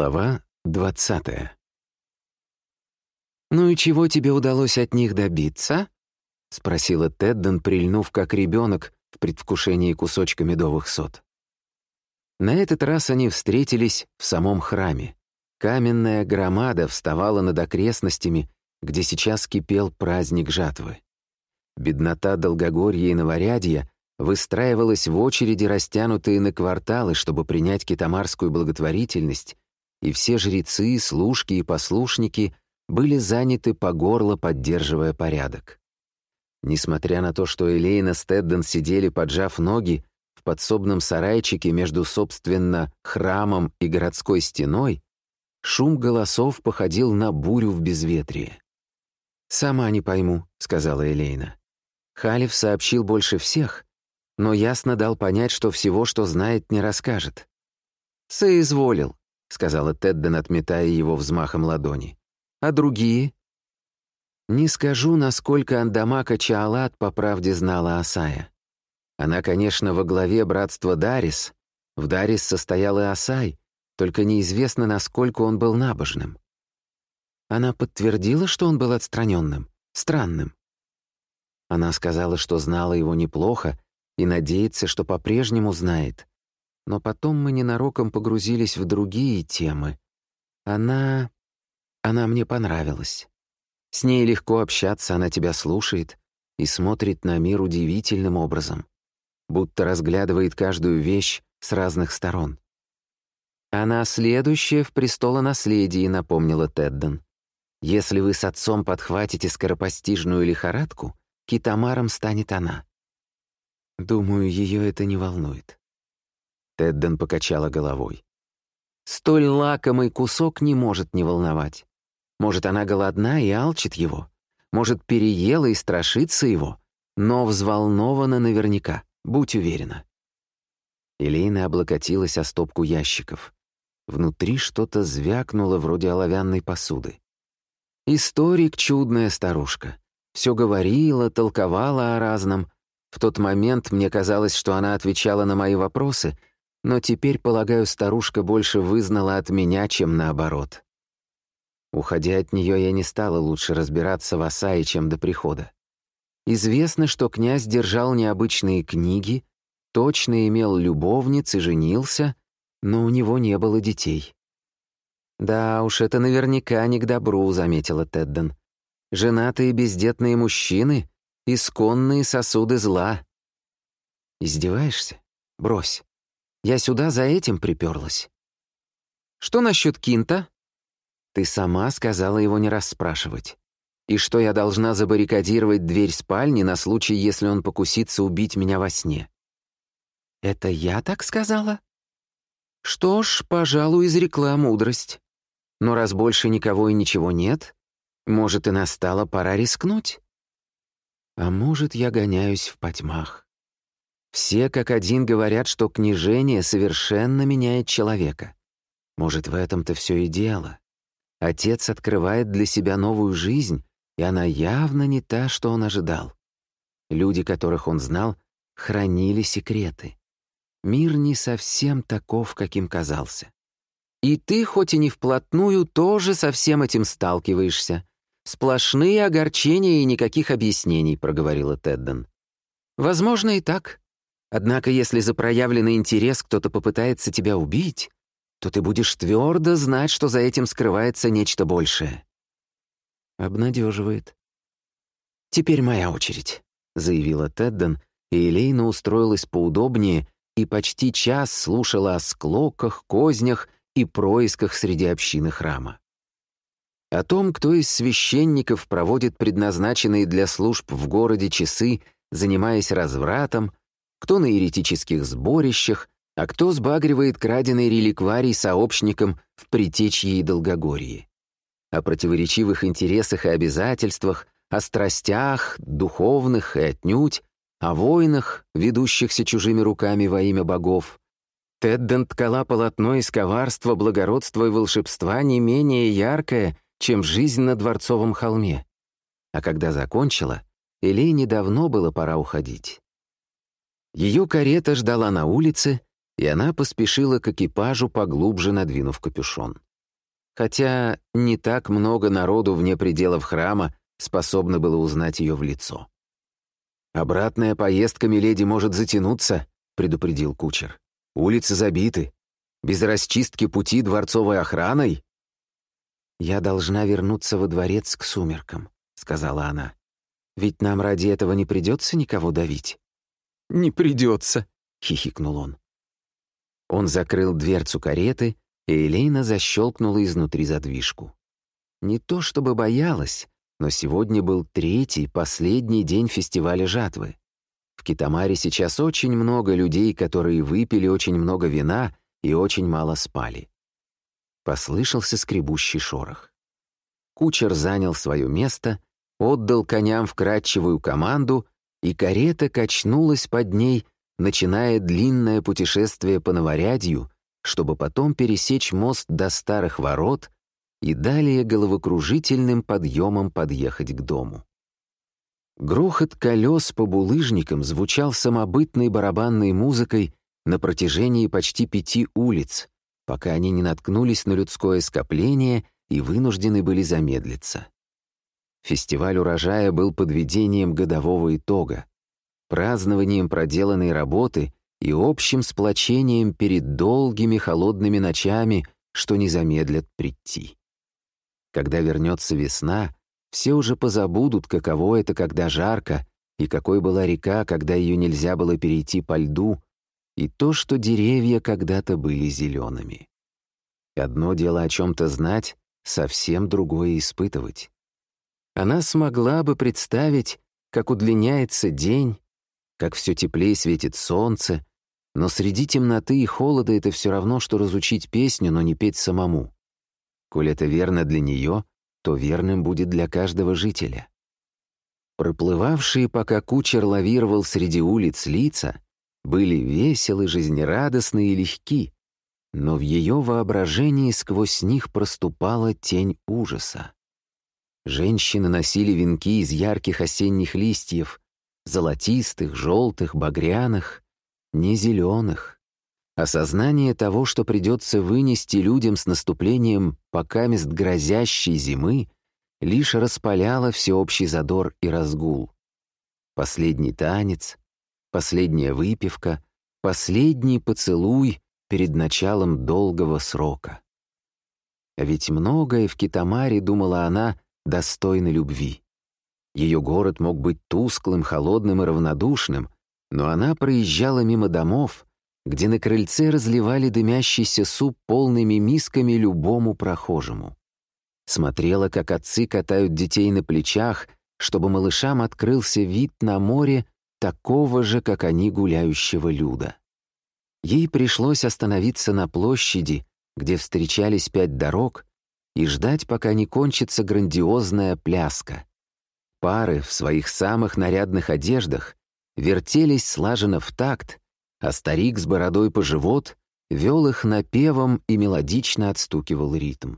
Глава двадцатая. «Ну и чего тебе удалось от них добиться?» — спросила Тедден, прильнув как ребенок в предвкушении кусочка медовых сот. На этот раз они встретились в самом храме. Каменная громада вставала над окрестностями, где сейчас кипел праздник жатвы. Беднота Долгогорья и Новорядья выстраивалась в очереди, растянутые на кварталы, чтобы принять китамарскую благотворительность, и все жрецы, служки и послушники были заняты по горло, поддерживая порядок. Несмотря на то, что Элейна с Тедден сидели, поджав ноги, в подсобном сарайчике между, собственно, храмом и городской стеной, шум голосов походил на бурю в безветрие. «Сама не пойму», — сказала Элейна. Халиф сообщил больше всех, но ясно дал понять, что всего, что знает, не расскажет. «Соизволил», — сказала Тедден, отметая его взмахом ладони. «А другие?» Не скажу, насколько Андамака Чаалат по правде знала Асая. Она, конечно, во главе братства Дарис. В Дарис состоял и Асай, только неизвестно, насколько он был набожным. Она подтвердила, что он был отстраненным, странным. Она сказала, что знала его неплохо и надеется, что по-прежнему знает. Но потом мы ненароком погрузились в другие темы. Она... она мне понравилась. С ней легко общаться, она тебя слушает и смотрит на мир удивительным образом будто разглядывает каждую вещь с разных сторон. «Она следующая в престолонаследии», — напомнила Тедден. «Если вы с отцом подхватите скоропостижную лихорадку, китамаром станет она». Думаю, ее это не волнует. Тедден покачала головой. Столь лакомый кусок не может не волновать. Может, она голодна и алчит его. Может, переела и страшится его, но взволнована наверняка. Будь уверена». Элейна облокотилась о стопку ящиков. Внутри что-то звякнуло вроде оловянной посуды. Историк — чудная старушка. Все говорила, толковала о разном. В тот момент мне казалось, что она отвечала на мои вопросы, но теперь, полагаю, старушка больше вызнала от меня, чем наоборот. Уходя от нее, я не стала лучше разбираться в Асае, чем до прихода. Известно, что князь держал необычные книги, точно имел любовниц и женился, но у него не было детей. «Да уж, это наверняка не к добру», — заметила Тедден. «Женатые бездетные мужчины — исконные сосуды зла». «Издеваешься? Брось. Я сюда за этим приперлась». «Что насчет Кинта?» «Ты сама сказала его не расспрашивать и что я должна забаррикадировать дверь спальни на случай, если он покусится убить меня во сне. «Это я так сказала?» «Что ж, пожалуй, изрекла мудрость. Но раз больше никого и ничего нет, может, и настала пора рискнуть? А может, я гоняюсь в потьмах. Все как один говорят, что княжение совершенно меняет человека. Может, в этом-то все и дело. Отец открывает для себя новую жизнь, и она явно не та, что он ожидал. Люди, которых он знал, хранили секреты. Мир не совсем таков, каким казался. И ты, хоть и не вплотную, тоже со всем этим сталкиваешься. Сплошные огорчения и никаких объяснений, проговорила Тедден. Возможно и так. Однако, если за проявленный интерес кто-то попытается тебя убить, то ты будешь твердо знать, что за этим скрывается нечто большее. Обнадеживает. «Теперь моя очередь», — заявила Тедден, и Элейна устроилась поудобнее и почти час слушала о склоках, кознях и происках среди общины храма. О том, кто из священников проводит предназначенные для служб в городе часы, занимаясь развратом, кто на еретических сборищах, а кто сбагривает краденый реликварий сообщникам в Притечье и Долгогорье о противоречивых интересах и обязательствах, о страстях, духовных и отнюдь, о войнах, ведущихся чужими руками во имя богов. Тедден ткала полотно из коварства, благородства и волшебства не менее яркое, чем жизнь на Дворцовом холме. А когда закончила, Элейне давно было пора уходить. Ее карета ждала на улице, и она поспешила к экипажу, поглубже надвинув капюшон. хотя не так много народу вне пределов храма способно было узнать ее в лицо. «Обратная поездка Миледи может затянуться», — предупредил кучер. «Улицы забиты. Без расчистки пути дворцовой охраной?» «Я должна вернуться во дворец к сумеркам», — сказала она. «Ведь нам ради этого не придется никого давить». «Не придется», — хихикнул он. Он закрыл дверцу кареты, и Элейна защелкнула изнутри задвижку. Не то чтобы боялась, но сегодня был третий, последний день фестиваля жатвы. В Китамаре сейчас очень много людей, которые выпили очень много вина и очень мало спали. Послышался скребущий шорох. Кучер занял свое место, отдал коням вкрадчивую команду, и карета качнулась под ней, начиная длинное путешествие по Новорядью, чтобы потом пересечь мост до Старых Ворот и далее головокружительным подъемом подъехать к дому. Грохот колес по булыжникам звучал самобытной барабанной музыкой на протяжении почти пяти улиц, пока они не наткнулись на людское скопление и вынуждены были замедлиться. Фестиваль урожая был подведением годового итога, празднованием проделанной работы и общим сплочением перед долгими холодными ночами, что не замедлят прийти. Когда вернется весна, все уже позабудут, каково это, когда жарко, и какой была река, когда ее нельзя было перейти по льду, и то, что деревья когда-то были зелеными. Одно дело о чем-то знать, совсем другое испытывать. Она смогла бы представить, как удлиняется день, как все теплее светит солнце, но среди темноты и холода это все равно, что разучить песню, но не петь самому. Коль это верно для нее, то верным будет для каждого жителя. Проплывавшие, пока кучер лавировал среди улиц лица, были веселы, жизнерадостны и легки, но в ее воображении сквозь них проступала тень ужаса. Женщины носили венки из ярких осенних листьев, золотистых, желтых, багряных, не зеленых. Осознание того, что придется вынести людям с наступлением покамест грозящей зимы, лишь распаляло всеобщий задор и разгул. Последний танец, последняя выпивка, последний поцелуй перед началом долгого срока. А ведь многое в Китамаре, думала она, достойно любви. Ее город мог быть тусклым, холодным и равнодушным, но она проезжала мимо домов, где на крыльце разливали дымящийся суп полными мисками любому прохожему. Смотрела, как отцы катают детей на плечах, чтобы малышам открылся вид на море такого же, как они, гуляющего люда. Ей пришлось остановиться на площади, где встречались пять дорог, и ждать, пока не кончится грандиозная пляска. Пары в своих самых нарядных одеждах вертелись слаженно в такт, а старик с бородой по живот вел их напевом и мелодично отстукивал ритм.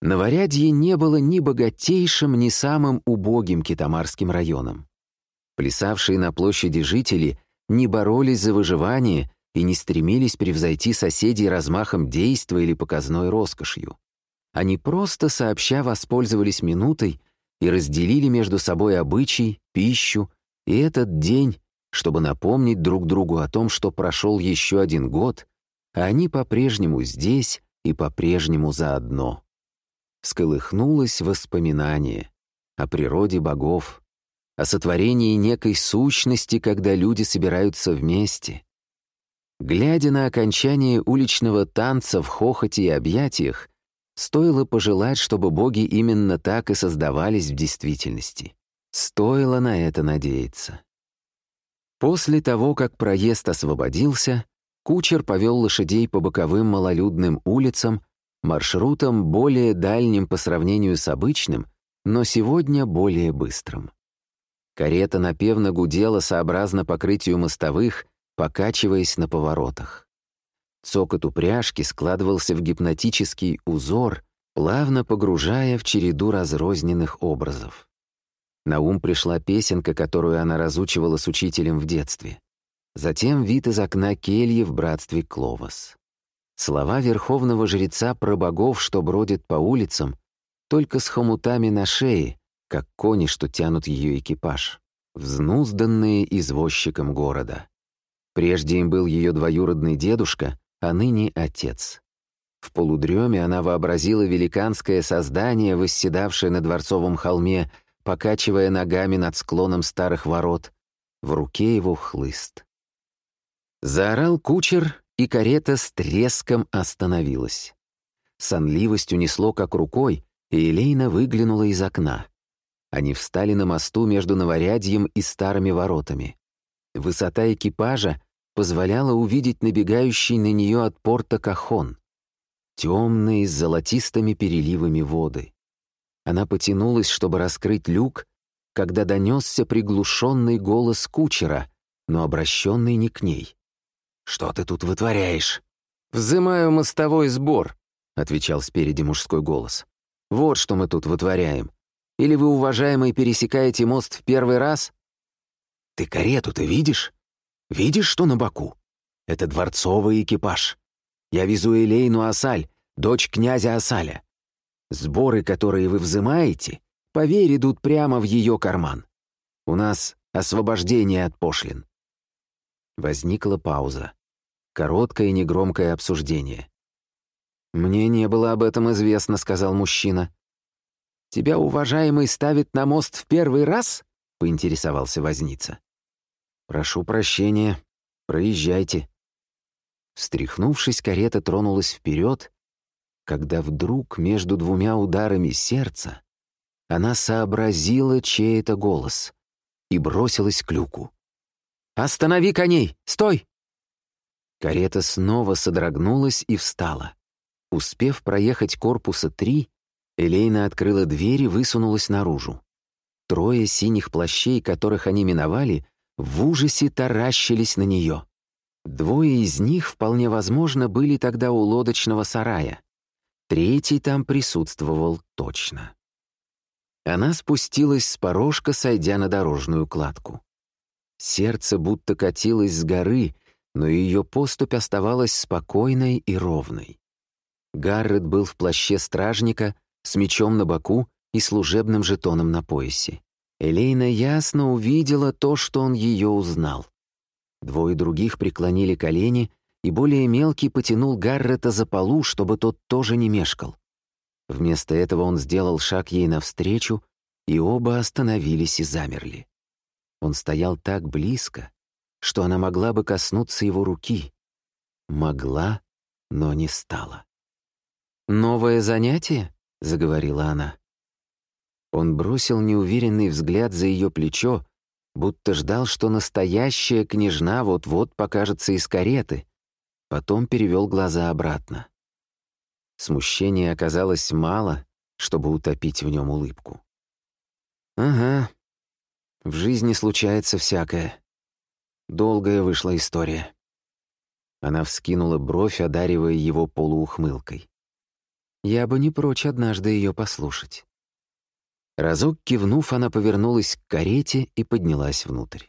Новорядье не было ни богатейшим, ни самым убогим китамарским районом. Плясавшие на площади жители не боролись за выживание и не стремились превзойти соседей размахом действа или показной роскошью. Они просто сообща воспользовались минутой и разделили между собой обычай, пищу и этот день, чтобы напомнить друг другу о том, что прошел еще один год, а они по-прежнему здесь и по-прежнему заодно. Всколыхнулось воспоминание о природе богов, о сотворении некой сущности, когда люди собираются вместе. Глядя на окончание уличного танца в хохоте и объятиях, стоило пожелать, чтобы боги именно так и создавались в действительности. Стоило на это надеяться. После того, как проезд освободился, кучер повел лошадей по боковым малолюдным улицам, маршрутом более дальним по сравнению с обычным, но сегодня более быстрым. Карета напевно гудела сообразно покрытию мостовых, покачиваясь на поворотах. Цокот упряжки складывался в гипнотический узор, плавно погружая в череду разрозненных образов. На ум пришла песенка, которую она разучивала с учителем в детстве. Затем вид из окна кельи в братстве Кловас. Слова верховного жреца про богов, что бродят по улицам, только с хомутами на шее, как кони, что тянут ее экипаж, взнузданные извозчиком города. Прежде им был ее двоюродный дедушка, а ныне отец. В полудреме она вообразила великанское создание, восседавшее на дворцовом холме, покачивая ногами над склоном старых ворот. В руке его хлыст. Заорал кучер, и карета с треском остановилась. Сонливость унесло как рукой, и Элейна выглянула из окна. Они встали на мосту между Новорядьем и старыми воротами. Высота экипажа позволяла увидеть набегающий на нее от порта Кахон. Темные с золотистыми переливами воды. Она потянулась, чтобы раскрыть люк, когда донесся приглушенный голос кучера, но обращенный не к ней. «Что ты тут вытворяешь?» «Взымаю мостовой сбор», — отвечал спереди мужской голос. «Вот что мы тут вытворяем. Или вы, уважаемый, пересекаете мост в первый раз?» «Ты карету-то видишь? Видишь, что на боку? Это дворцовый экипаж. Я везу Элейну Асаль, дочь князя Асаля. Сборы, которые вы взымаете, поверь, идут прямо в ее карман. У нас освобождение от пошлин». Возникла пауза. Короткое и негромкое обсуждение. «Мне не было об этом известно», — сказал мужчина. «Тебя, уважаемый, ставит на мост в первый раз?» — поинтересовался возница. «Прошу прощения. Проезжайте». Встряхнувшись, карета тронулась вперед, когда вдруг между двумя ударами сердца она сообразила, чей это голос, и бросилась к люку. «Останови коней! Стой!» Карета снова содрогнулась и встала. Успев проехать корпуса три, Элейна открыла дверь и высунулась наружу. Трое синих плащей, которых они миновали, в ужасе таращились на нее. Двое из них, вполне возможно, были тогда у лодочного сарая. Третий там присутствовал точно. Она спустилась с порожка, сойдя на дорожную кладку. Сердце будто катилось с горы, но ее поступь оставалась спокойной и ровной. Гаррет был в плаще стражника, с мечом на боку и служебным жетоном на поясе. Элейна ясно увидела то, что он ее узнал. Двое других преклонили колени, и более мелкий потянул Гаррета за полу, чтобы тот тоже не мешкал. Вместо этого он сделал шаг ей навстречу, и оба остановились и замерли. Он стоял так близко, что она могла бы коснуться его руки. Могла, но не стала. «Новое занятие?» — заговорила она. Он бросил неуверенный взгляд за ее плечо, будто ждал, что настоящая княжна вот-вот покажется из кареты, потом перевел глаза обратно. Смущения оказалось мало, чтобы утопить в нем улыбку. «Ага, в жизни случается всякое. Долгая вышла история». Она вскинула бровь, одаривая его полуухмылкой. Я бы не прочь однажды ее послушать. Разок кивнув, она повернулась к карете и поднялась внутрь.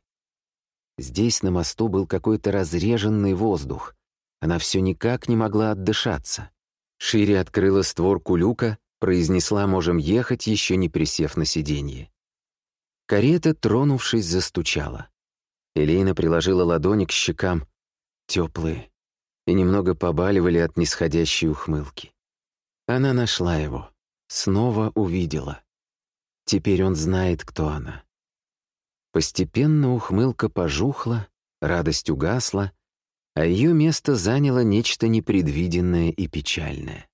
Здесь на мосту был какой-то разреженный воздух. Она все никак не могла отдышаться. Шире открыла створку люка, произнесла «можем ехать», еще не присев на сиденье. Карета, тронувшись, застучала. Элейна приложила ладони к щекам, теплые, и немного побаливали от нисходящей ухмылки. Она нашла его, снова увидела. Теперь он знает, кто она. Постепенно ухмылка пожухла, радость угасла, а ее место заняло нечто непредвиденное и печальное.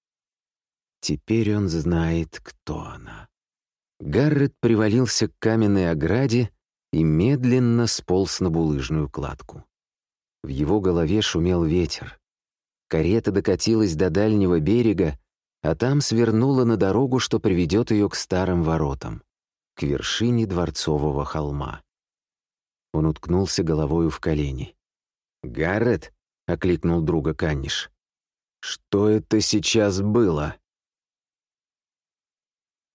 Теперь он знает, кто она. Гаррет привалился к каменной ограде и медленно сполз на булыжную кладку. В его голове шумел ветер. Карета докатилась до дальнего берега, а там свернула на дорогу, что приведет ее к старым воротам, к вершине дворцового холма. Он уткнулся головою в колени. «Гаррет?» — окликнул друга Канниш. «Что это сейчас было?»